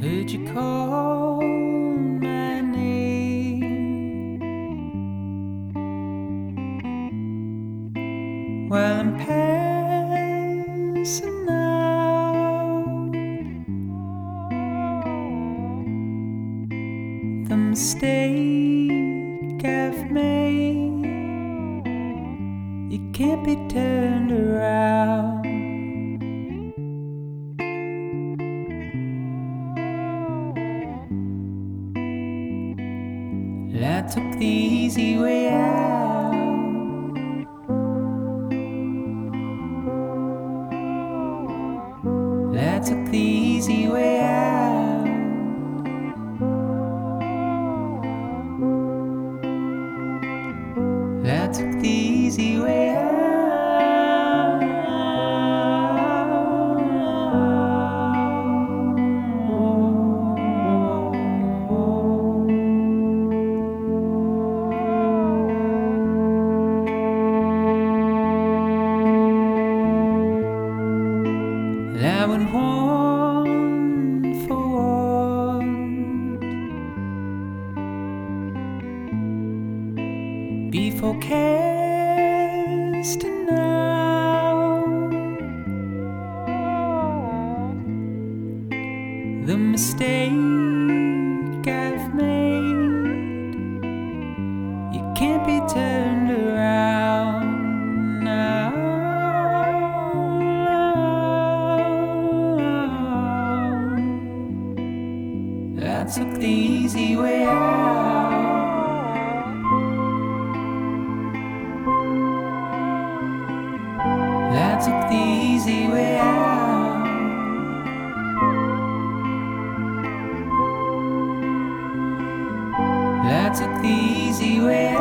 Heard you call my name while I'm passing out. The mistake I've made, it can't be turned around. I took the easy way out. I took the easy way out. I took the easy way out. Went one for one before casting out the mistake I've made. You can't be turned I took the easy way out. I took the easy way out. I took the easy way